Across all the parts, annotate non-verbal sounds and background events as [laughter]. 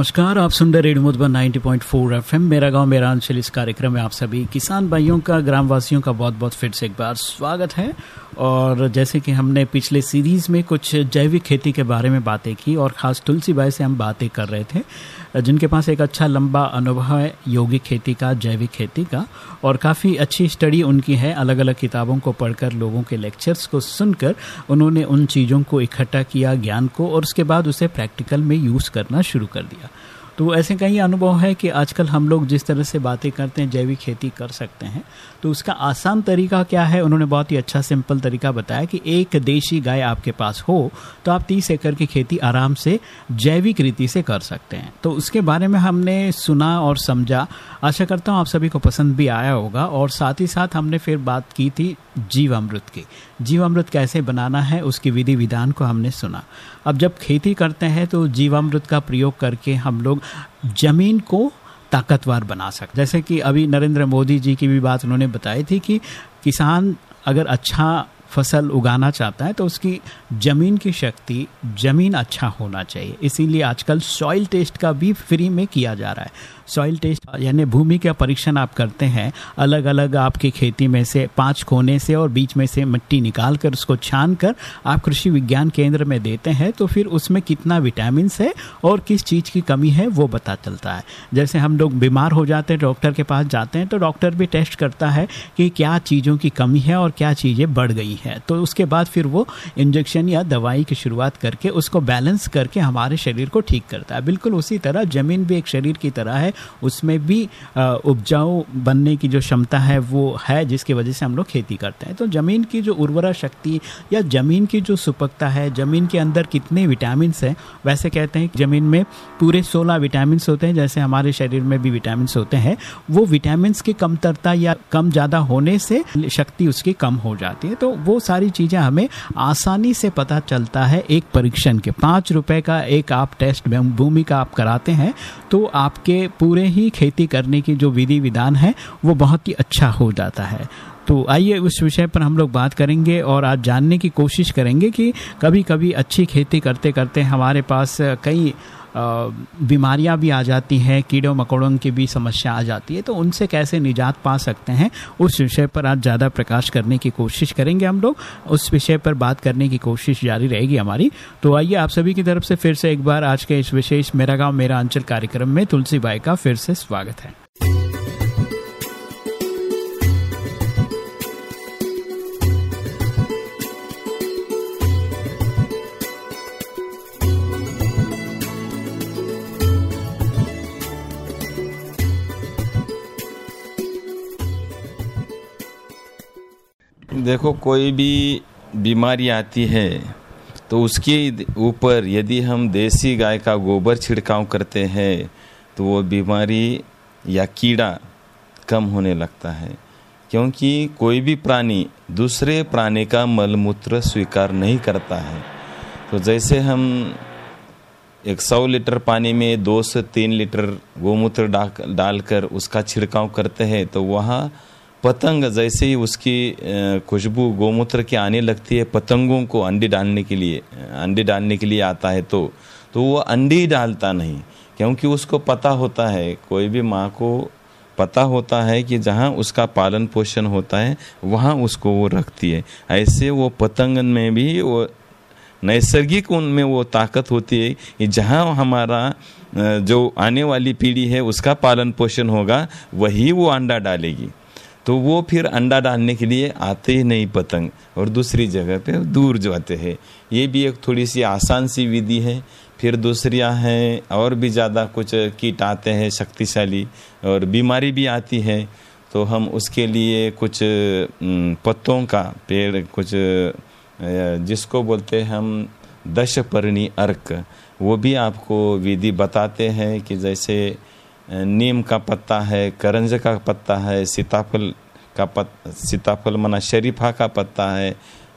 नमस्कार, आप सुन रहे रेडियो मधुबन 90.4 पॉइंट मेरा गाँव मेरा अंचल इस कार्यक्रम में आप सभी किसान भाइयों का, ग्रामवासियों का बहुत बहुत फिर से एक बार स्वागत है। और जैसे कि हमने पिछले सीरीज़ में कुछ जैविक खेती के बारे में बातें की और ख़ास तुलसी बाई से हम बातें कर रहे थे, जिनके पास एक अच्छा लंबा अनुभव है यौगिक खेती का, जैविक खेती का और काफ़ी अच्छी स्टडी उनकी है। अलग अलग किताबों को पढ़कर, लोगों के लेक्चर्स को सुनकर उन्होंने उन चीज़ों को इकट्ठा किया, ज्ञान को और उसके बाद उसे प्रैक्टिकल में यूज़ करना शुरू कर दिया। तो ऐसे कई अनुभव है कि आजकल हम लोग जिस तरह से बातें करते हैं, जैविक खेती कर सकते हैं। तो उसका आसान तरीका क्या है? उन्होंने बहुत ही अच्छा सिंपल तरीका बताया कि एक देशी गाय आपके पास हो तो आप तीस एकड़ की खेती आराम से जैविक रीति से कर सकते हैं। तो उसके बारे में हमने सुना और समझा। आशा करता हूँ आप सभी को पसंद भी आया होगा और साथ ही साथ हमने फिर बात की थी जीव अमृत की। जीव अमृत कैसे बनाना है, उसकी विधि विधान को हमने सुना। अब जब खेती करते हैं तो जीवामृत का प्रयोग करके हम लोग ज़मीन को ताकतवर बना सकते जैसे कि अभी नरेंद्र मोदी जी की भी बात उन्होंने बताई थी कि किसान अगर अच्छा फ़सल उगाना चाहता है तो उसकी ज़मीन की शक्ति, ज़मीन अच्छा होना चाहिए। इसीलिए आजकल सॉइल टेस्ट का भी फ्री में किया जा रहा है। सॉइल टेस्ट यानी भूमि का परीक्षण आप करते हैं अलग अलग आपकी खेती में से पाँच कोने से और बीच में से मिट्टी निकाल कर उसको छान कर आप कृषि विज्ञान केंद्र में देते हैं तो फिर उसमें कितना विटामिन है और किस चीज़ की कमी है, वो पता चलता है। जैसे हम लोग बीमार हो जाते हैं, डॉक्टर के पास जाते हैं तो डॉक्टर भी टेस्ट करता है कि क्या चीज़ों की कमी है और क्या चीज़ें बढ़ गई हैं। तो उसके बाद फिर वो इंजेक्शन या दवाई की शुरुआत करके उसको बैलेंस करके हमारे शरीर को ठीक करता है। बिल्कुल उसी तरह ज़मीन भी एक शरीर की तरह है उसमें भी उपजाऊ बनने की जो क्षमता है, वो है, जिसकी वजह से हम लोग खेती करते हैं। तो ज़मीन की जो उर्वरा शक्ति या ज़मीन की जो सुपकता है, ज़मीन के अंदर कितने विटामिन हैं, वैसे कहते हैं ज़मीन में पूरे सोलह विटामिन होते हैं, जैसे हमारे शरीर में भी विटामिन होते हैं, वो विटामिन की कमतरता या कम ज़्यादा होने से शक्ति उसकी कम हो जाती है। तो वो सारी चीज़ें हमें आसानी से पता चलता है एक परीक्षण के। पाँच रुपए का एक आप टेस्ट भूमि का आप कराते हैं तो आपके पूरे ही खेती करने की जो विधि विधान है, वो बहुत ही अच्छा हो जाता है। तो आइए उस विषय पर हम लोग बात करेंगे और आज जानने की कोशिश करेंगे कि कभी कभी अच्छी खेती करते करते हमारे पास कई बीमारियाँ भी आ जाती हैं, कीड़ों मकोड़ों की भी समस्या आ जाती है तो उनसे कैसे निजात पा सकते हैं, उस विषय पर आज ज़्यादा प्रकाश करने की कोशिश करेंगे हम लोग, उस विषय पर बात करने की कोशिश जारी रहेगी हमारी। तो आइए आप सभी की तरफ़ से फिर से एक बार आज के इस विशेष मेरा गाँव, मेरा अंचल कार्यक्रम में तुलसी बाई का फिर से स्वागत है। देखो, कोई भी बीमारी आती है तो उसके ऊपर यदि हम देसी गाय का गोबर छिड़काव करते हैं तो वो बीमारी या कीड़ा कम होने लगता है। क्योंकि कोई भी प्राणी दूसरे प्राणी का मलमूत्र स्वीकार नहीं करता है। तो जैसे हम एक सौ लीटर पानी में दो से तीन लीटर गोमूत्र डाल डालकर उसका छिड़काव करते हैं तो वहाँ पतंग जैसे ही उसकी खुशबू गोमूत्र के आने लगती है, पतंगों को अंडे डालने के लिए अंडे डालने के लिए आता है तो तो वो अंडे डालता नहीं, क्योंकि उसको पता होता है, कोई भी माँ को पता होता है कि जहाँ उसका पालन पोषण होता है, वहाँ उसको वो रखती है। ऐसे वो पतंग में भी वो, नैसर्गिक उनमें वो ताकत होती है कि जहाँ हमारा जो आने वाली पीढ़ी है, उसका पालन पोषण होगा, वही वो अंडा डालेगी। तो वो फिर अंडा डालने के लिए आते ही नहीं पतंग, और दूसरी जगह पे दूर जाते हैं। ये भी एक थोड़ी सी आसान सी विधि है। फिर दूसरियाँ हैं, और भी ज़्यादा कुछ कीट आते हैं शक्तिशाली, और बीमारी भी आती है। तो हम उसके लिए कुछ पत्तों का पेड़, कुछ जिसको बोलते हैं हम दश पर्णी अर्क, वो भी आपको विधि बताते हैं कि जैसे नीम का पत्ता है करंज का पत्ता है सीताफल का पत सीताफल मना शरीफा का पत्ता है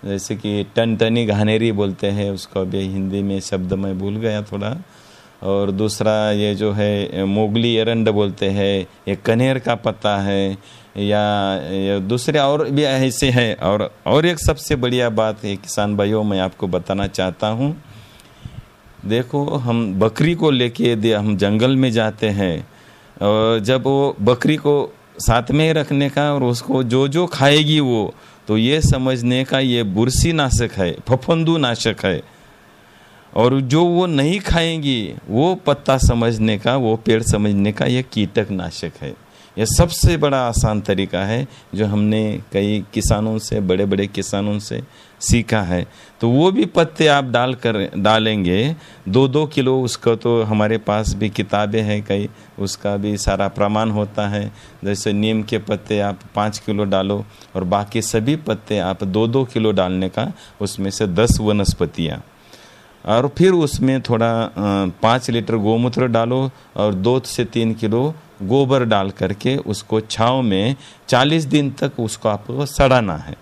जैसे कि टन टनी घानेरी बोलते हैं उसको अभी हिंदी में शब्द मैं भूल गया थोड़ा। और दूसरा ये जो है मोगली एरंड बोलते हैं ये कनेर का पत्ता है या, दूसरे और भी ऐसे हैं। और और एक सबसे बढ़िया बात है किसान भाइयों मैं आपको बताना चाहता हूँ। देखो हम बकरी को लेके हम जंगल में जाते हैं और जब वो बकरी को साथ में रखने का और उसको जो जो खाएगी वो तो ये समझने का ये बुरसी नाशक है, फफंदू नाशक है। और जो वो नहीं खाएँगी, वो पत्ता समझने का, वो पेड़ समझने का ये कीटक नाशक है। यह सबसे बड़ा आसान तरीका है जो हमने कई किसानों से बड़े बड़े किसानों से सीखा है। तो वो भी पत्ते आप डाल कर, डालेंगे। दो दो किलो उसका तो हमारे पास भी किताबें हैं कई, उसका भी सारा प्रमाण होता है। जैसे नीम के पत्ते आप पाँच किलो डालो और बाकी सभी पत्ते आप दो दो किलो डालने का, उसमें से दस वनस्पतियाँ। और फिर उसमें थोड़ा पाँच लीटर गोमूत्र डालो और दो से तीन किलो गोबर डाल करके उसको छाँव में चालीस दिन तक उसको आपको सड़ाना है।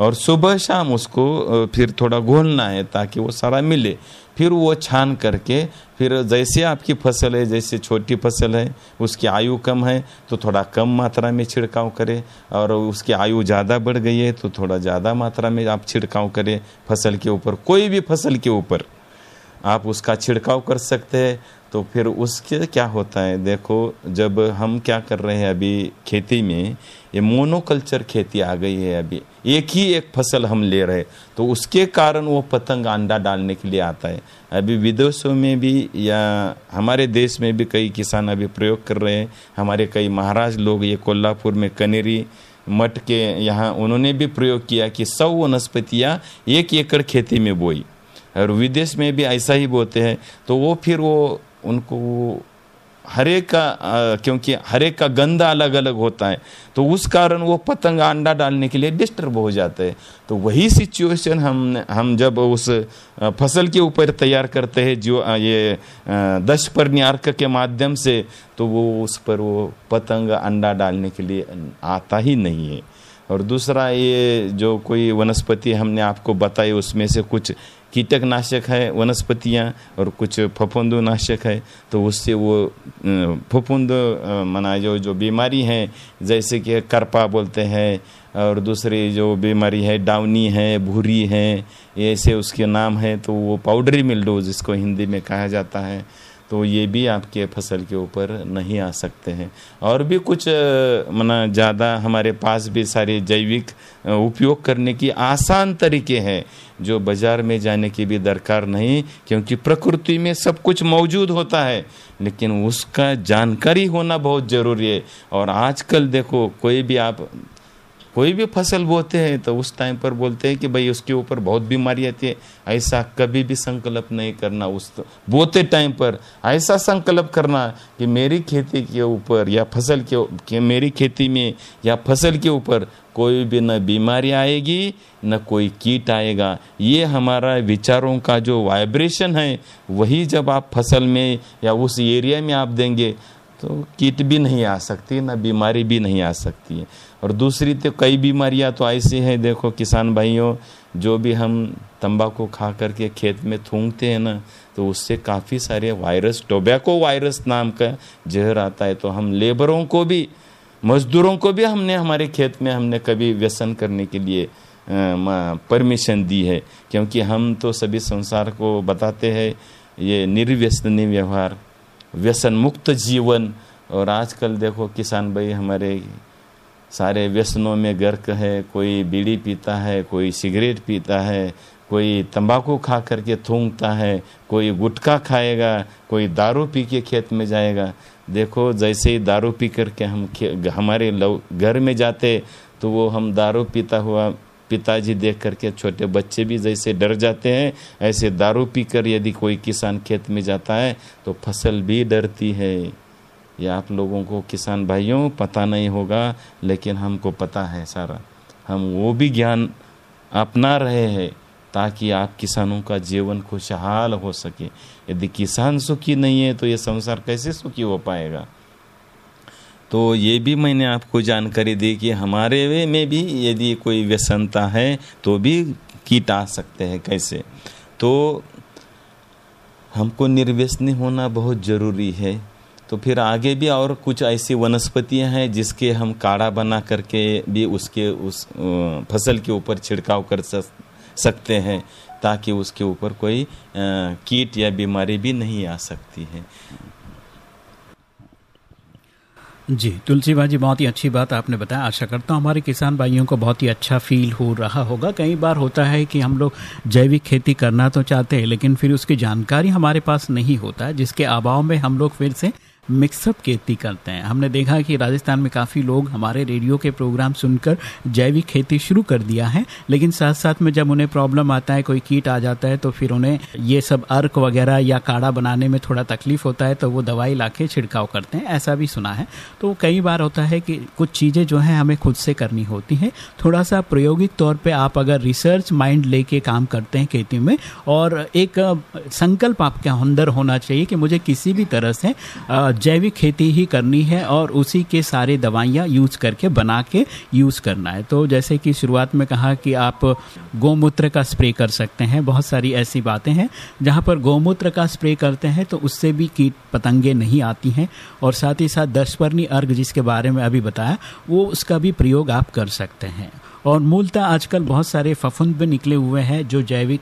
और सुबह शाम उसको फिर थोड़ा घोलना है ताकि वो सारा मिले। फिर वो छान करके, फिर जैसे आपकी फ़सल है, जैसे छोटी फ़सल है, उसकी आयु कम है तो थोड़ा कम मात्रा में छिड़काव करें। और उसकी आयु ज़्यादा बढ़ गई है तो थोड़ा ज़्यादा मात्रा में आप छिड़काव करें फ़सल के ऊपर, कोई भी फ़सल के ऊपर। आप उसका छिड़काव कर सकते हैं। तो फिर उसके क्या होता है? देखो, जब हम क्या कर रहे हैं अभी खेती में, ये मोनोकल्चर खेती आ गई है अभी। एक ही एक फ़सल हम ले रहे तो उसके कारण वो पतंग अंडा डालने के लिए आता है। अभी विदेशों में भी या हमारे देश में भी कई किसान अभी प्रयोग कर रहे हैं। हमारे कई महाराज लोग, ये कोल्हापुर में कनेरी मठ के यहाँ, उन्होंने भी प्रयोग किया कि सौ वनस्पतियाँ एक एकड़ खेती में बोई। और विदेश में भी ऐसा ही बोते हैं। तो वो फिर वो उनको हरेक का क्योंकि हरेक का गंदा अलग अलग होता है तो उस कारण वो पतंग अंडा डालने के लिए डिस्टर्ब हो जाते हैं। तो वही सिचुएशन हम हम जब उस फ़सल के ऊपर तैयार करते हैं, जो ये दश पर न्यार्क के माध्यम से तो वो उस पर वो पतंग अंडा डालने के लिए आता ही नहीं है। और दूसरा ये जो कोई वनस्पति हमने आपको बताई, उसमें से कुछ कीटकनाशक है, वनस्पतियाँ और कुछ फफूंद नाशक है तो उससे वो फफूंद मना जो जो बीमारी है, जैसे कि करपा बोलते हैं, और दूसरी जो बीमारी है, डाउनी है, भूरी है, ऐसे उसके नाम है तो वो पाउडरी मिल्डो जिसको हिंदी में कहा जाता है तो ये भी आपके फ़सल के ऊपर नहीं आ सकते हैं। और भी कुछ मना ज़्यादा हमारे पास भी सारे जैविक उपयोग करने की आसान तरीके हैं। जो बाज़ार में जाने की भी दरकार नहीं, क्योंकि प्रकृति में सब कुछ मौजूद होता है। लेकिन उसका जानकारी होना बहुत ज़रूरी है। और आजकल देखो, कोई भी आप कोई भी फ़सल बोते हैं तो उस टाइम पर बोलते हैं कि भाई उसके ऊपर बहुत बीमारी आती है। ऐसा कभी भी संकल्प नहीं करना उस बोते टाइम पर। ऐसा संकल्प करना कि मेरी खेती के ऊपर या फ़सल के, के मेरी खेती में या फ़सल के ऊपर कोई भी न बीमारी आएगी न कोई कीट आएगा। ये हमारा विचारों का जो वाइब्रेशन है वही जब आप फ़सल में या उस एरिया में आप देंगे तो कीट भी नहीं आ सकती, ना बीमारी भी नहीं आ सकती है। और दूसरी तो कई बीमारियाँ तो ऐसी हैं, देखो किसान भाइयों, जो भी हम तंबाकू खा करके खेत में थूंगते हैं ना तो उससे काफ़ी सारे वायरस, टोबैको वायरस नाम का जहर आता है। तो हम लेबरों को भी, मजदूरों को भी हमने, हमारे खेत में हमने कभी व्यसन करने के लिए परमिशन दी है। क्योंकि हम तो सभी संसार को बताते हैं, ये निर्व्यसनी व्यवहार। व्यसन मुक्त जीवन। और आजकल देखो किसान भाई हमारे सारे व्यसनों में गर्क है। कोई बीड़ी पीता है, कोई सिगरेट पीता है, कोई तंबाकू खा करके थूंगता है, कोई गुटखा खाएगा, कोई दारू पी के खेत में जाएगा। देखो जैसे ही दारू पी करके हम हमारे घर में जाते तो वो हम दारू पीता हुआ पिताजी देख करके छोटे बच्चे भी जैसे डर जाते हैं, ऐसे दारू पीकर यदि कोई किसान खेत में जाता है तो फ़सल भी डरती है। ये आप लोगों को किसान भाइयों, पता नहीं होगा, लेकिन हमको पता है सारा। हम वो भी ज्ञान अपना रहे हैं, ताकि आप किसानों का जीवन खुशहाल हो सके। यदि किसान सुखी नहीं है तो ये संसार कैसे सुखी हो पाएगा? तो ये भी मैंने आपको जानकारी दी कि हमारे में भी यदि कोई व्यसनता है तो भी कीट आ सकते हैं कैसे? तो हमको निर्व्यसनी होना बहुत ज़रूरी है। तो फिर आगे भी और कुछ ऐसी वनस्पतियाँ हैं जिसके हम काढ़ा बना करके भी उसके उस फ़सल के ऊपर छिड़काव कर सकते हैं, ताकि उसके ऊपर कोई कीट या बीमारी भी नहीं आ सकती है। जी तुलसी भाजी बहुत ही अच्छी बात आपने बताया। आशा करता हूँ हमारे किसान भाइयों को बहुत ही अच्छा फील हो रहा होगा। कई बार होता है कि हम लोग जैविक खेती करना तो चाहते हैं, लेकिन फिर उसकी जानकारी हमारे पास नहीं होता, जिसके अभाव में हम लोग फिर से मिक्सअप खेती करते हैं। हमने देखा कि राजस्थान में काफ़ी लोग हमारे रेडियो के प्रोग्राम सुनकर जैविक खेती शुरू कर दिया है, लेकिन साथ साथ में जब उन्हें प्रॉब्लम आता है, कोई कीट आ जाता है तो फिर उन्हें ये सब अर्क वगैरह या काढ़ा बनाने में थोड़ा तकलीफ़ होता है तो वो दवाई ला छिड़काव करते हैं, ऐसा भी सुना है। तो कई बार होता है कि कुछ चीज़ें जो हैं हमें खुद से करनी होती हैं। थोड़ा सा प्रायोगिक तौर पर आप अगर रिसर्च माइंड लेके काम करते हैं खेती में, और एक संकल्प आपके अंदर होना चाहिए कि मुझे किसी भी तरह से जैविक खेती ही करनी है और उसी के सारे दवाइयाँ यूज़ करके बना के यूज़ करना है। तो जैसे कि शुरुआत में कहा कि आप गौमूत्र का स्प्रे कर सकते हैं, बहुत सारी ऐसी बातें हैं। जहाँ पर गौमूत्र का स्प्रे करते हैं तो उससे भी कीट पतंगे नहीं आती हैं और साथ ही साथ दशपर्णी अर्घ जिसके बारे में अभी बताया, वो उसका भी प्रयोग आप कर सकते हैं। और मूलतः आजकल बहुत सारे फफुंद भी निकले हुए हैं जो जैविक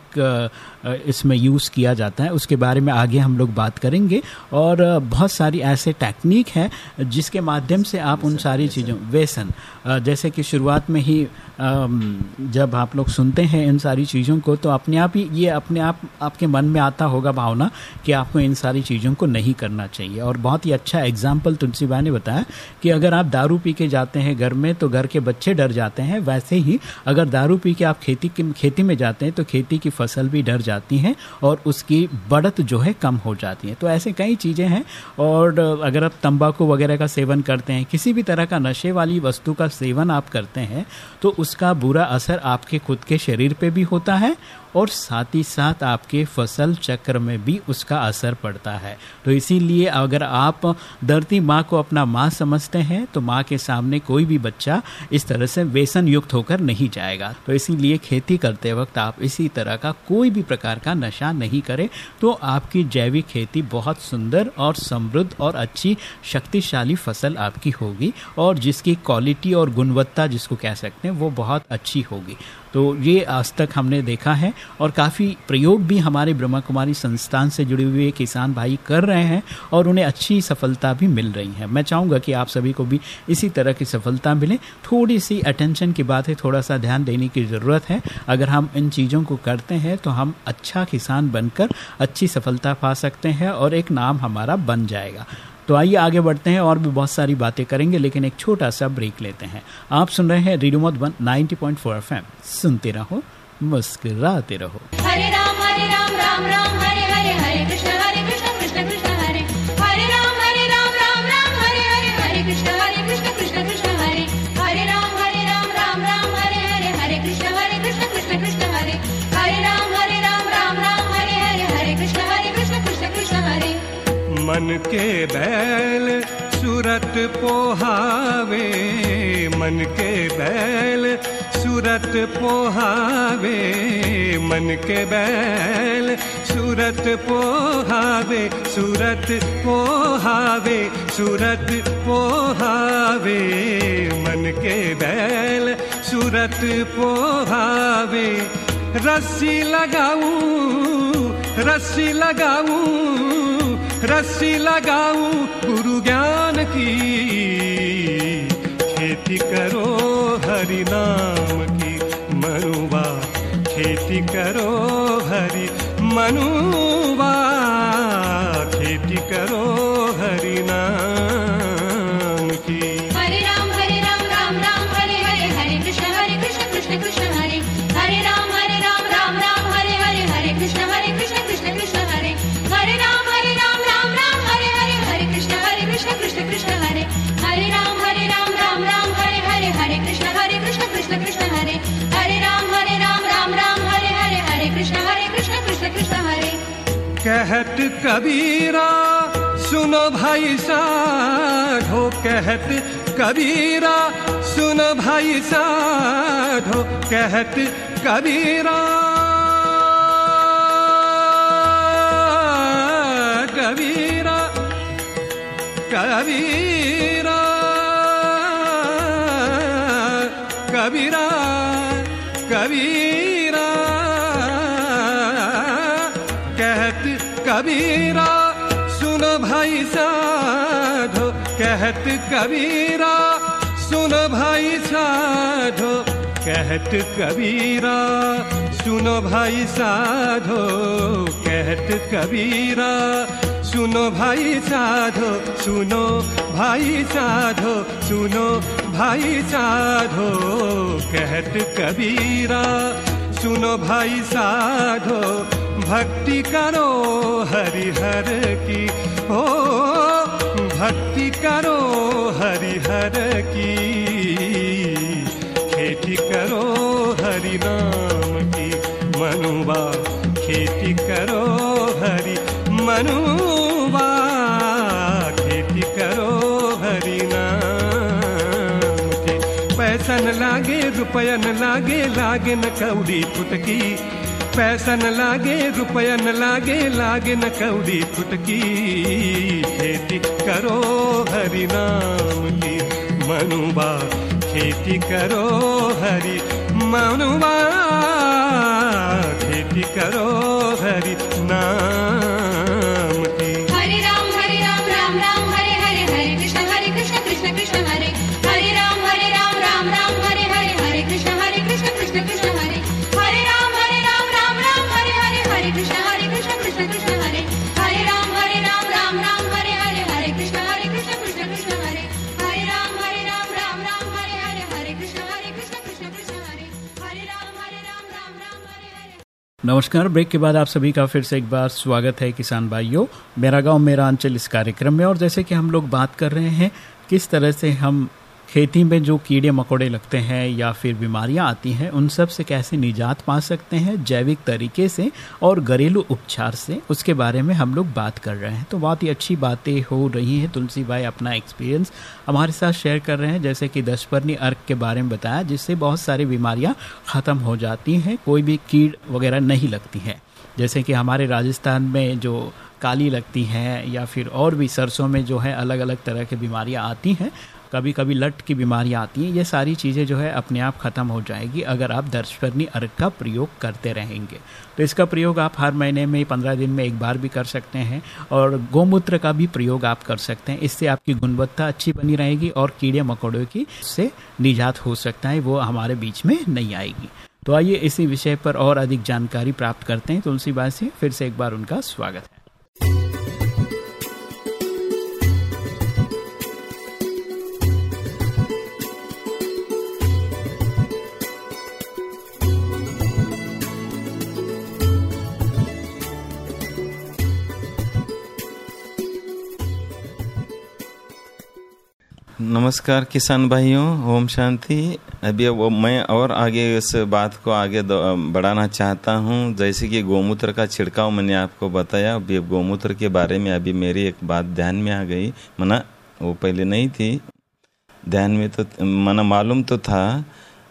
इसमें यूज़ किया जाता है। उसके बारे में आगे हम लोग बात करेंगे। और बहुत सारी ऐसे टेक्निक हैं जिसके माध्यम से आप उन सारी चीज़ों वेसन जैसे कि शुरुआत में ही जब आप लोग सुनते हैं इन सारी चीज़ों को तो अपने आप ही, ये अपने आप, आपके मन में आता होगा भावना कि आपको इन सारी चीज़ों को नहीं करना चाहिए। और बहुत ही अच्छा एग्ज़ाम्पल तुलसी ने बताया कि अगर आप दारू पी के जाते हैं घर में तो घर के बच्चे डर जाते हैं। वैसे ही अगर दारू पी के आप खेती खेती में जाते हैं तो खेती की फ़सल भी डर जाती हैं और उसकी बढ़त जो है कम हो जाती है। तो ऐसे कई चीज़ें हैं और अगर आप तंबाकू वगैरह का सेवन करते हैं, किसी भी तरह का नशे वाली वस्तु का सेवन आप करते हैं तो उसका बुरा असर आपके खुद के शरीर पे भी होता है और साथ ही साथ आपके फ़सल चक्र में भी उसका असर पड़ता है। तो इसीलिए अगर आप धरती माँ को अपना माँ समझते हैं तो माँ के सामने कोई भी बच्चा इस तरह से व्यसन युक्त होकर नहीं जाएगा। तो इसीलिए खेती करते वक्त आप इसी तरह का कोई भी प्रकार का नशा नहीं करें तो आपकी जैविक खेती बहुत सुंदर और समृद्ध और अच्छी शक्तिशाली फ़सल आपकी होगी, और जिसकी क्वालिटी और गुणवत्ता जिसको कह सकते हैं, वो बहुत अच्छी होगी। तो ये आज तक हमने देखा है और काफ़ी प्रयोग भी हमारे ब्रह्मा कुमारी संस्थान से जुड़े हुए किसान भाई कर रहे हैं और उन्हें अच्छी सफलता भी मिल रही है। मैं चाहूँगा कि आप सभी को भी इसी तरह की सफलता मिले। थोड़ी सी अटेंशन की बात है थोड़ा सा ध्यान देने की ज़रूरत है। अगर हम इन चीज़ों को करते हैं तो हम अच्छा किसान बनकर अच्छी सफलता पा सकते हैं और एक नाम हमारा बन जाएगा। तो आइए आगे बढ़ते हैं और भी बहुत सारी बातें करेंगे, लेकिन एक छोटा सा ब्रेक लेते हैं। आप सुन रहे हैं रेडियो मधुबन 90.4 एफएम। सुनते रहो, मुस्कुराते रहो। मन के बैल सूरत पोहावे, मन के बैल सूरत पोहावे, मन के बैल सूरत पोहावे सूरत पोहावे सूरत पोहावे, मन के बैल सूरत पोहावे। रस्सी लगाऊँ रस्सी लगाऊँ रस्सी लगाऊं गुरु ज्ञान की। खेती करो हरि नाम की मनुबा खेती करो हरि मनुबा कहत कबीरा, सुनो भाई साधो कहत कबीरा, सुनो भाई साधो कहत कबीरा। कबीरा कबीरा कबीरा। कबीरा, सुनो भाई साधो, कहत कबीरा, सुनो भाई साधो, कहत कबीरा, सुनो भाई साधो, कहत कबीरा, सुनो भाई साधो, सुनो भाई साधो, सुनो भाई साधो, कहत कबीरा, सुनो भाई साधो भक्ति करो हरिहर की। हो भक्ति करो हरिहर की। खेती करो हरि नाम की। मनुबा खेती करो हरि मनुबा खेती करो हरि नाम की। पैसन लागे, रुपयन लागे लागे न कौड़ी फुटकी पैसन लागे, रुपयन लागे लागे न कौड़ी फुटकी। खेती करो हरि नाम की मनुबा खेती करो हरि मनुबा खेती करो हरि नाम नमस्कार। ब्रेक के बाद आप सभी का फिर से एक बार स्वागत है किसान भाइयों। मेरा गाँव मेरा अंचल इस कार्यक्रम में और जैसे कि हम लोग बात कर रहे हैं, किस तरह से हम खेती में जो कीड़े मकोड़े लगते हैं या फिर बीमारियाँ आती हैं, उन सबसे कैसे निजात पा सकते हैं, जैविक तरीके से और घरेलू उपचार से, उसके बारे में हम लोग बात कर रहे हैं। तो बहुत ही अच्छी बातें हो रही हैं, तुलसी भाई अपना एक्सपीरियंस हमारे साथ शेयर कर रहे हैं। जैसे कि दशपर्णी अर्क के बारे में बताया, जिससे बहुत सारी बीमारियाँ ख़त्म हो जाती हैं, कोई भी कीड़ वगैरह नहीं लगती हैं। जैसे कि हमारे राजस्थान में जो काली लगती हैं या फिर और भी सरसों में जो है अलग अलग तरह की बीमारियाँ आती हैं कभी कभी लट की बीमारियाँ आती हैं, ये सारी चीज़ें जो है अपने आप ख़त्म हो जाएगी अगर आप दर्शपर्णी अर्क का प्रयोग करते रहेंगे। तो इसका प्रयोग आप हर महीने में, पंद्रह दिन में एक बार भी कर सकते हैं और गौमूत्र का भी प्रयोग आप कर सकते हैं। इससे आपकी गुणवत्ता अच्छी बनी रहेगी और कीड़े मकोड़ों की से निजात हो सकता है, वो हमारे बीच में नहीं आएगी। तो आइए इसी विषय पर और अधिक जानकारी प्राप्त करते हैं। तुलसी बाई से फिर से एक बार उनका स्वागत है। नमस्कार किसान भाइयों, ओम शांति। अभी वो मैं और आगे इस बात को आगे बढ़ाना चाहता हूँ। जैसे कि गौमूत्र का छिड़काव मैंने आपको बताया, अभी गौमूत्र के बारे में अभी मेरी एक बात ध्यान में आ गई। मना, वो पहले नहीं थी। ध्यान में तो मना मालूम तो था।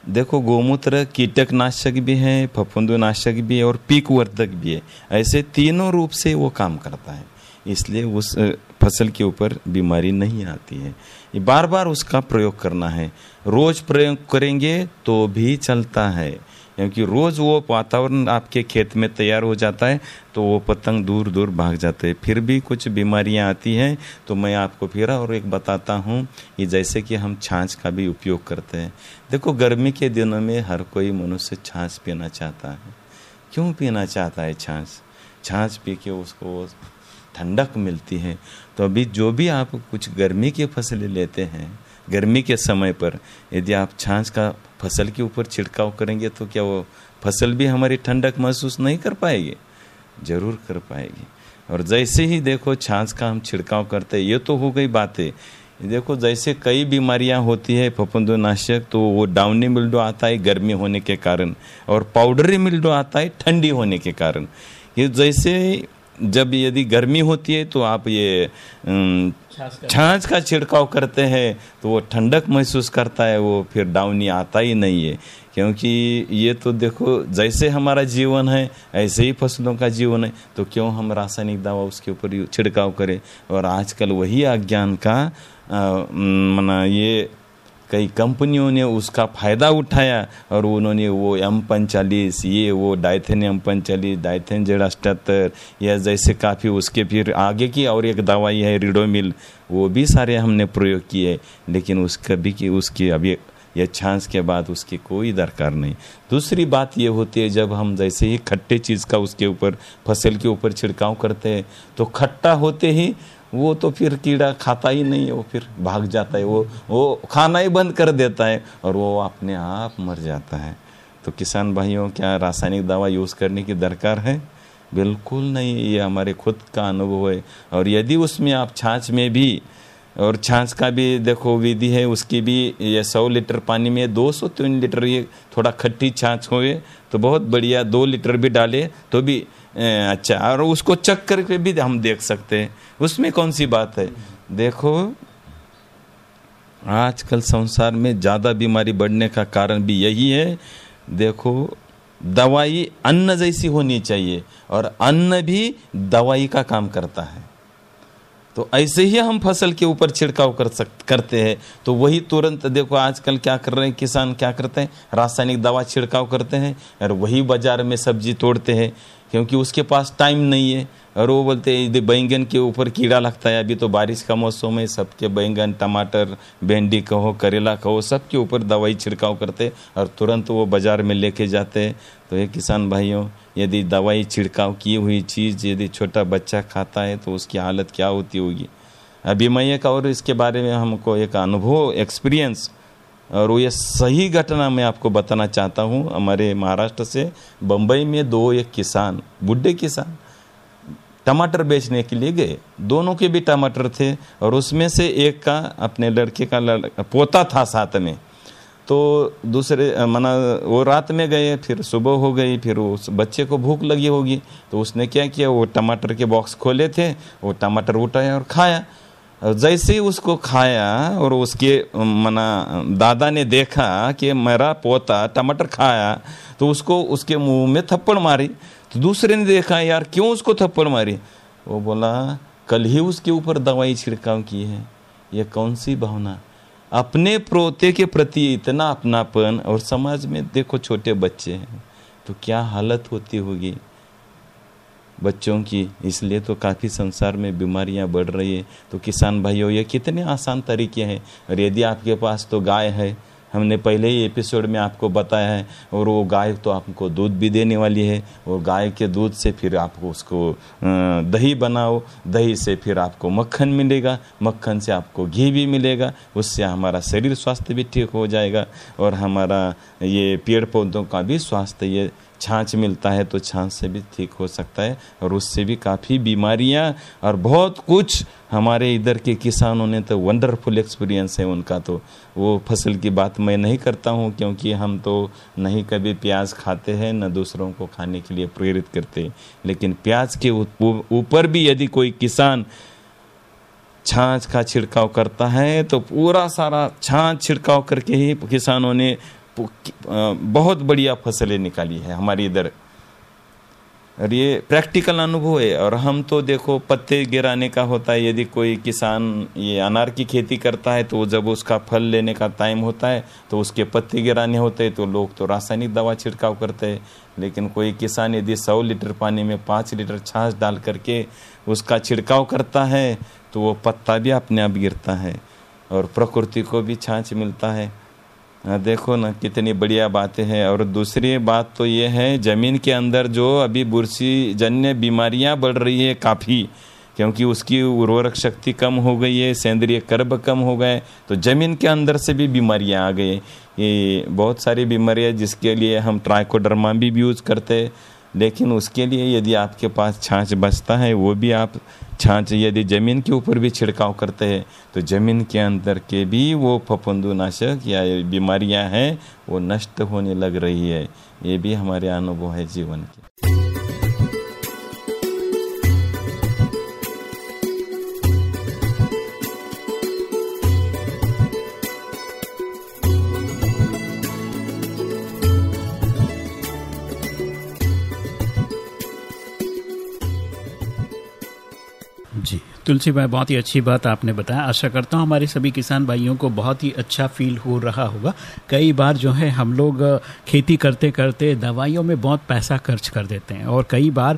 देखो, गौमूत्र कीटकनाशक भी है, फफूंदनाशक भी है और पीक वर्धक भी है। ऐसे तीनों रूप से वो काम करता है। इसलिए उस फ़सल के ऊपर बीमारी नहीं आती है। ये बार बार उसका प्रयोग करना है। रोज प्रयोग करेंगे तो भी चलता है। क्योंकि रोज वो वातावरण आपके खेत में तैयार हो जाता है तो वो पतंग दूर दूर भाग जाते हैं। फिर भी कुछ बीमारियाँ आती हैं तो मैं आपको फिर और एक बताता हूँ कि जैसे कि हम छाछ का भी उपयोग करते हैं। देखो, गर्मी के दिनों में हर कोई मनुष्य छाछ पीना चाहता है। क्यों पीना चाहता है छाछ? छाछ पी के उसको ठंडक मिलती है तो अभी जो भी आप कुछ गर्मी की फ़सलें लेते हैं, गर्मी के समय पर, यदि आप छाछ का फ़सल के ऊपर छिड़काव करेंगे तो क्या वो फ़सल भी हमारी ठंडक महसूस नहीं कर पाएगी? ज़रूर कर पाएगी। और जैसे ही देखो छाछ का हम छिड़काव करते ये तो हो गई बातें। देखो जैसे कई बीमारियाँ होती है, फफूंदनाशक तो वो डाउनी मिल्डो आता है गर्मी होने के कारण, और पाउडरी मिल्डो आता है ठंडी होने के कारण। ये जैसे जब यदि गर्मी होती है तो आप ये छाछ का छिड़काव करते हैं तो वो ठंडक महसूस करता है वो फिर डाउनी आता ही नहीं है। क्योंकि ये तो देखो जैसे हमारा जीवन है ऐसे ही फ़सलों का जीवन है तो क्यों हम रासायनिक दवा उसके ऊपर छिड़काव करें? और आजकल वही अज्ञान का मना ये कई कंपनियों ने उसका फ़ायदा उठाया और उन्होंने वो एम पंचालीस ये वो डाइथेन एम पंचालीस डाइथेन जेड अठहत्तर या जैसे काफ़ी उसके फिर आगे की और एक दवाई है रिडोमिल वो भी सारे हमने प्रयोग किए, लेकिन उसका भी कि उसकी अभी ये छाछ के बाद उसकी कोई दरकार नहीं। दूसरी बात ये होती है, जब हम जैसे ही खट्टे चीज़ का उसके ऊपर, फ़सल के ऊपर छिड़काव करते हैं तो खट्टा होते ही वो तो फिर कीड़ा खाता ही नहीं है, वो फिर भाग जाता है, वो वो खाना ही बंद कर देता है और वो अपने आप मर जाता है। तो किसान भाइयों, क्या रासायनिक दवा यूज़ करने की दरकार है? बिल्कुल नहीं, ये हमारे खुद का अनुभव है। और यदि उसमें आप छाछ में भी और छाछ का भी देखो विधि है, उसकी भी ये सौ लीटर पानी में दो सौ तीन लीटर ये थोड़ा खट्टी छाछ होए तो बहुत बढ़िया दो लीटर भी डाले तो भी अच्छा। और उसको चक करके भी हम देख सकते हैं। उसमें कौन सी बात है? देखो, आजकल संसार में ज़्यादा बीमारी बढ़ने का कारण भी यही है। देखो, दवाई अन्न जैसी होनी चाहिए और अन्न भी दवाई का काम करता है। तो ऐसे ही हम फ़सल के ऊपर छिड़काव कर सक, करते हैं। तो वही तुरंत देखो आजकल क्या कर रहे हैं, किसान क्या करते हैं? रासायनिक दवा छिड़काव करते हैं और वही बाज़ार में सब्ज़ी तोड़ते हैं, क्योंकि उसके पास टाइम नहीं है। और वो बोलते हैं, यदि बैंगन के ऊपर कीड़ा लगता है, अभी तो बारिश का मौसम है, सबके बैंगन, टमाटर, भिंडी कहो, करेला कहो, सबके ऊपर दवाई छिड़काव करते और तुरंत वो बाज़ार में लेके जाते तो ये किसान भाइयों, यदि दवाई छिड़काव की हुई चीज़ यदि छोटा बच्चा खाता है तो उसकी हालत क्या होती होगी? अभी मैं एक और इसके बारे में हमको एक अनुभव, एक्सपीरियंस और वो ये सही घटना मैं आपको बताना चाहता हूँ। हमारे महाराष्ट्र से बम्बई में दो एक किसान बुढ़े किसान टमाटर बेचने के लिए गए। दोनों के भी टमाटर थे और उसमें से एक का अपने लड़के का लड़, पोता था साथ में। तो दूसरे मना वो रात में गए फिर सुबह हो गई फिर उस बच्चे को भूख लगी होगी। तो उसने क्या किया वो टमाटर के बॉक्स खोले थे वो टमाटर उठाया और खाया। जैसे ही उसको खाया और उसके मना, दादा ने देखा कि मेरा पोता टमाटर खाया तो उसको उसके मुँह में थप्पड़ मारी। तो दूसरे ने देखा, यार, क्यों उसको थप्पड़ मारी? वो बोला, कल ही उसके ऊपर दवाई छिड़काव की है। ये कौन सी भावना? अपने पोते के प्रति इतना अपनापन और समाज में देखो छोटे बच्चे हैं तो क्या हालत होती होगी? बच्चों की। इसलिए तो काफ़ी संसार में बीमारियाँ बढ़ रही है। तो किसान भाइयों, ये कितने आसान तरीके हैं। और यदि आपके पास तो गाय है, हमने पहले ही एपिसोड में आपको बताया है, और वो गाय तो आपको दूध भी देने वाली है, और गाय के दूध से फिर आपको उसको दही बनाओ, दही से फिर आपको मक्खन मिलेगा, मक्खन से आपको घी भी मिलेगा, उससे हमारा शरीर स्वास्थ्य भी ठीक हो जाएगा, और हमारा ये पेड़ पौधों का भी स्वास्थ्य ये छाछ मिलता है तो छाछ से भी ठीक हो सकता है और उससे भी काफ़ी बीमारियाँ और बहुत कुछ हमारे इधर के किसानों ने तो वंडरफुल एक्सपीरियंस है उनका तो। वो फ़सल की बात मैं नहीं करता हूँ क्योंकि हम तो नहीं कभी प्याज खाते हैं, न दूसरों को खाने के लिए प्रेरित करते लेकिन प्याज के ऊपर भी यदि कोई किसान छाछ का छिड़काव करता है तो पूरा सारा छाछ छिड़काव करके ही किसानों ने बहुत बढ़िया फ़सलें निकाली है हमारी इधर। और ये प्रैक्टिकल अनुभव है, और हम तो देखो पत्ते गिराने का होता है, यदि कोई किसान ये अनार की खेती करता है तो जब उसका फल लेने का टाइम होता है तो उसके पत्ते गिराने होते हैं तो लोग तो रासायनिक दवा छिड़काव करते हैं। लेकिन कोई किसान यदि सौ लीटर पानी में पाँच लीटर छाछ डाल करके उसका छिड़काव करता है तो वो पत्ता भी अपने आप गिरता है, और प्रकृति को भी छाछ मिलता है। देखो ना कितनी बढ़िया बातें हैं। और दूसरी बात तो ये है, ज़मीन के अंदर जो अभी बुरसी जन्य बीमारियाँ बढ़ रही है काफ़ी, क्योंकि उसकी उर्वरक शक्ति कम हो गई है, सेंद्रीय कर्ब कम हो गए तो ज़मीन के अंदर से भी बीमारियाँ आ गई। ये बहुत सारी बीमारियाँ जिसके लिए हम ट्राइकोडर्मा भी यूज़ करते हैं लेकिन उसके लिए यदि आपके पास छाछ बचता है, वो भी आप छाछ यदि ज़मीन के ऊपर भी छिड़काव करते हैं तो ज़मीन के अंदर के भी वो फफूंदनाशक या ये बीमारियाँ हैं, वो नष्ट होने लग रही है। ये भी हमारे अनुभव है जीवन के। तुलसी भाई बहुत ही अच्छी बात आपने बताया। आशा करता हूँ हमारे सभी किसान भाइयों को बहुत ही अच्छा फील हो रहा होगा। कई बार जो है हम लोग खेती करते करते दवाइयों में बहुत पैसा खर्च कर देते हैं और कई बार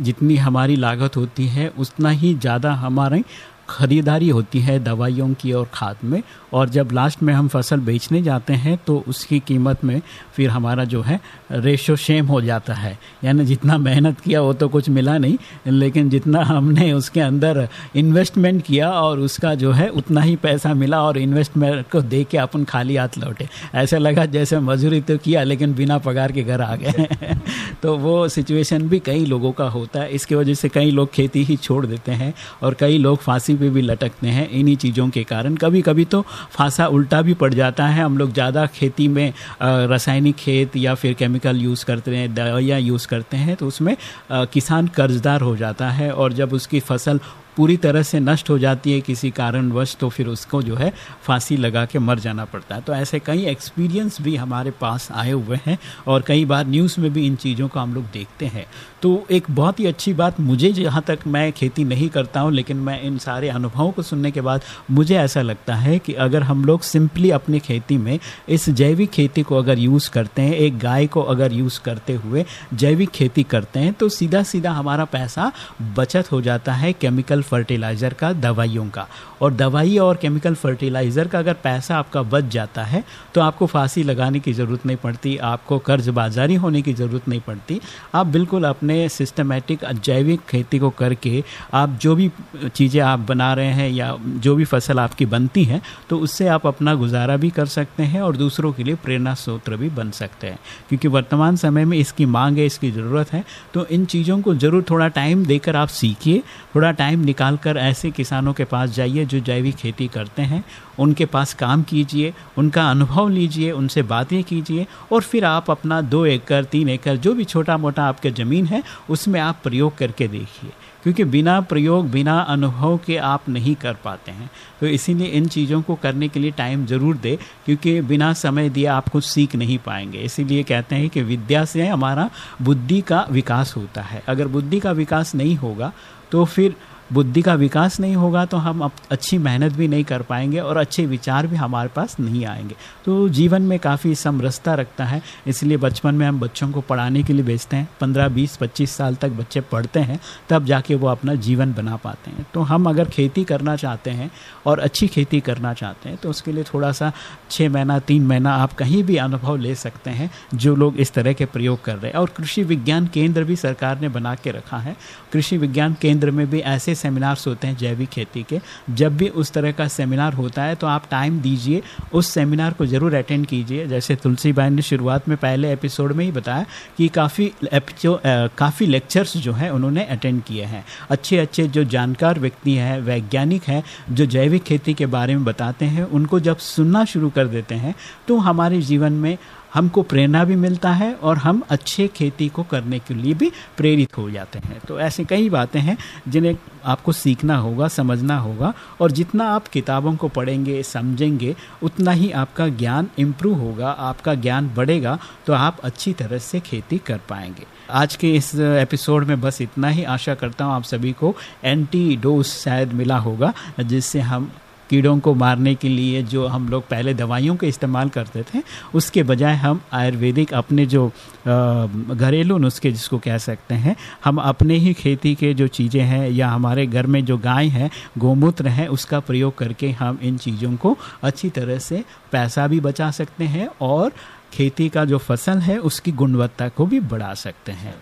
जितनी हमारी लागत होती है, उतना ही ज़्यादा हमारी खरीदारी होती है दवाइयों की और खाद में, और जब लास्ट में हम फ़सल बेचने जाते हैं तो उसकी कीमत में फिर हमारा जो है रेशो शेम हो जाता है। यानी जितना मेहनत किया, वो तो कुछ मिला नहीं, लेकिन जितना हमने उसके अंदर इन्वेस्टमेंट किया, और उसका जो है, उतना ही पैसा मिला, और इन्वेस्टमेंट को दे के अपन खाली हाथ लौटे। ऐसा लगा जैसे मजदूरी तो किया, लेकिन बिना पगार के घर आ गए। [laughs] तो वो सिचुएशन भी कई लोगों का होता है। इसकी वजह से कई लोग खेती ही छोड़ देते हैं, और कई लोग फांसी पे भी लटकते हैं इन्हीं चीज़ों के कारण। कभी कभी तो फांसा उल्टा भी पड़ जाता है। हम लोग ज़्यादा खेती में रासायनिक खेत या फिर केमिकल यूज़ करते हैं, दवाइयाँ यूज़ करते हैं तो उसमें किसान कर्जदार हो जाता है और जब उसकी फ़सल पूरी तरह से नष्ट हो जाती है किसी कारणवश तो फिर उसको जो है फांसी लगा के मर जाना पड़ता है। तो ऐसे कई एक्सपीरियंस भी हमारे पास आए हुए हैं और कई बार न्यूज़ में भी इन चीज़ों को हम लोग देखते हैं। तो एक बहुत ही अच्छी बात, मुझे जहाँ तक मैं खेती नहीं करता हूँ, लेकिन मैं इन सारे अनुभवों को सुनने के बाद मुझे ऐसा लगता है कि अगर हम लोग सिंपली अपनी खेती में इस जैविक खेती को अगर यूज़ करते हैं, एक गाय को अगर यूज़ करते हुए जैविक खेती करते हैं तो सीधा सीधा हमारा पैसा बचत हो जाता है केमिकल फर्टिलाइज़र का, दवाइयों का। और दवाई और केमिकल फर्टिलाइज़र का अगर पैसा आपका बच जाता है तो आपको फांसी लगाने की ज़रूरत नहीं पड़ती, आपको कर्ज बाजारी होने की ज़रूरत नहीं पड़ती। आप बिल्कुल अपने सिस्टमेटिक जैविक खेती को करके आप जो भी चीज़ें आप बना रहे हैं या जो भी फ़सल आपकी बनती है तो उससे आप अपना गुजारा भी कर सकते हैं और दूसरों के लिए प्रेरणा स्रोत भी बन सकते हैं। क्योंकि वर्तमान समय में इसकी मांग है, इसकी ज़रूरत है तो इन चीज़ों को ज़रूर थोड़ा टाइम देकर आप सीखिए, थोड़ा टाइम निकाल कर ऐसे किसानों के पास जाइए जो जैविक खेती करते हैं, उनके पास काम कीजिए, उनका अनुभव लीजिए, उनसे बातें कीजिए और फिर आप अपना दो एकड़, तीन एकड़, जो भी छोटा मोटा आपके ज़मीन है उसमें आप प्रयोग करके देखिए। क्योंकि बिना प्रयोग, बिना अनुभव के आप नहीं कर पाते हैं। तो इसीलिए इन चीज़ों को करने के लिए टाइम ज़रूर दे, क्योंकि बिना समय दिए आप कुछ सीख नहीं पाएँगे। इसीलिए कहते हैं कि विद्या से हमारा बुद्धि का विकास होता है। अगर बुद्धि का विकास नहीं होगा तो फिर बुद्धि का विकास नहीं होगा तो हम अच्छी मेहनत भी नहीं कर पाएँगे और अच्छे विचार भी हमारे पास नहीं आएँगे। तो जीवन में काफ़ी समरसता रखता है, इसलिए बचपन में हम बच्चों को पढ़ाने के लिए भेजते हैं। पंद्रह, बीस, पच्चीस साल तक बच्चे पढ़ते हैं, तब जाके वो अपना जीवन बना पाते हैं। तो हम अगर खेती करना चाहते हैं और अच्छी खेती करना चाहते हैं तो उसके लिए थोड़ा सा छः महीना, तीन महीना आप कहीं भी अनुभव ले सकते हैं, जो लोग इस तरह के प्रयोग कर रहे हैं। और कृषि विज्ञान केंद्र भी सरकार ने बना के रखा है। कृषि विज्ञान केंद्र में भी ऐसे सेमिनार्स होते हैं जैविक खेती के। जब भी उस तरह का सेमिनार होता है तो आप टाइम दीजिए, उस सेमिनार को ज़रूर अटेंड कीजिए। जैसे तुलसी बाई ने शुरुआत में पहले एपिसोड में ही बताया कि काफ़ी काफ़ी लेक्चर्स जो हैं, उन्होंने अटेंड किए हैं। अच्छे अच्छे जो जानकार व्यक्ति हैं, वैज्ञानिक हैं, जो जैविक खेती के बारे में बताते हैं, उनको जब सुनना शुरू कर देते हैं तो हमारे जीवन में हमको प्रेरणा भी मिलता है और हम अच्छे खेती को करने के लिए भी प्रेरित हो जाते हैं। तो ऐसे कई बातें हैं जिन्हें आपको सीखना होगा, समझना होगा और जितना आप किताबों को पढ़ेंगे, समझेंगे, उतना ही आपका ज्ञान इम्प्रूव होगा, आपका ज्ञान बढ़ेगा तो आप अच्छी तरह से खेती कर पाएँगे। आज के इस एपिसोड में बस इतना ही। आशा करता हूँ आप सभी को एंटी डोज शायद मिला होगा, जिससे हम कीड़ों को मारने के लिए जो हम लोग पहले दवाइयों का इस्तेमाल करते थे, उसके बजाय हम आयुर्वेदिक अपने जो घरेलू नुस्खे जिसको कह सकते हैं, हम अपने ही खेती के जो चीज़ें हैं या हमारे घर में जो गाय है, गोमूत्र है, उसका प्रयोग करके हम इन चीज़ों को अच्छी तरह से पैसा भी बचा सकते हैं और खेती का जो फ़सल है, उसकी गुणवत्ता को भी बढ़ा सकते हैं।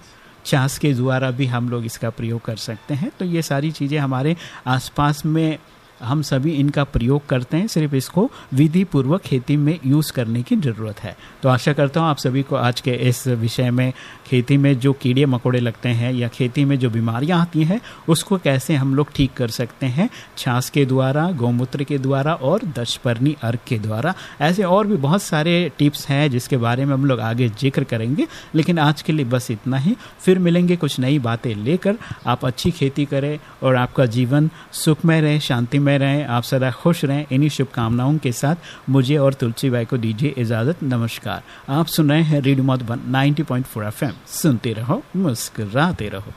छाछ के द्वारा भी हम लोग इसका प्रयोग कर सकते हैं। तो ये सारी चीज़ें हमारे आसपास में हम सभी इनका प्रयोग करते हैं, सिर्फ़ इसको विधि पूर्वक खेती में यूज़ करने की ज़रूरत है। तो आशा करता हूँ आप सभी को आज के इस विषय में, खेती में जो कीड़े मकोड़े लगते हैं या खेती में जो बीमारियाँ आती हैं, उसको कैसे हम लोग ठीक कर सकते हैं, छाछ के द्वारा, गौमूत्र के द्वारा और दशपर्णी अर्घ के द्वारा, ऐसे और भी बहुत सारे टिप्स हैं जिसके बारे में हम लोग आगे ज़िक्र करेंगे। लेकिन आज के लिए बस इतना ही। फिर मिलेंगे कुछ नई बातें लेकर। आप अच्छी खेती करें और आपका जीवन सुखमय रहे, शांतिमय रहें, आप सदा खुश रहें। इन्हीं शुभकामनाओं के साथ मुझे और तुलसी बाई को दीजिए इजाज़त। नमस्कार। आप सुन रहे हैं रेडियो मधुबन 90.4 एफएम। सुनते रहो, मुस्कुराते रहो।